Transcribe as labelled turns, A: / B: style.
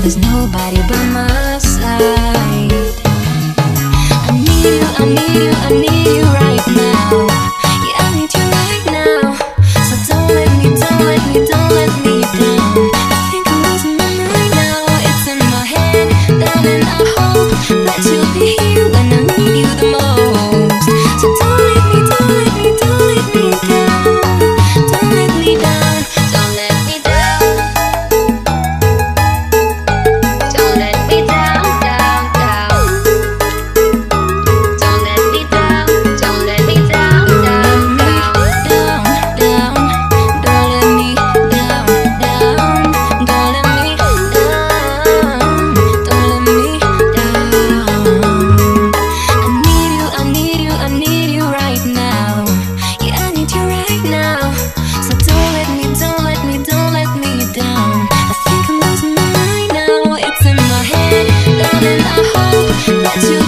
A: there's nobody by my side. I need you, I need you, I need you right now. to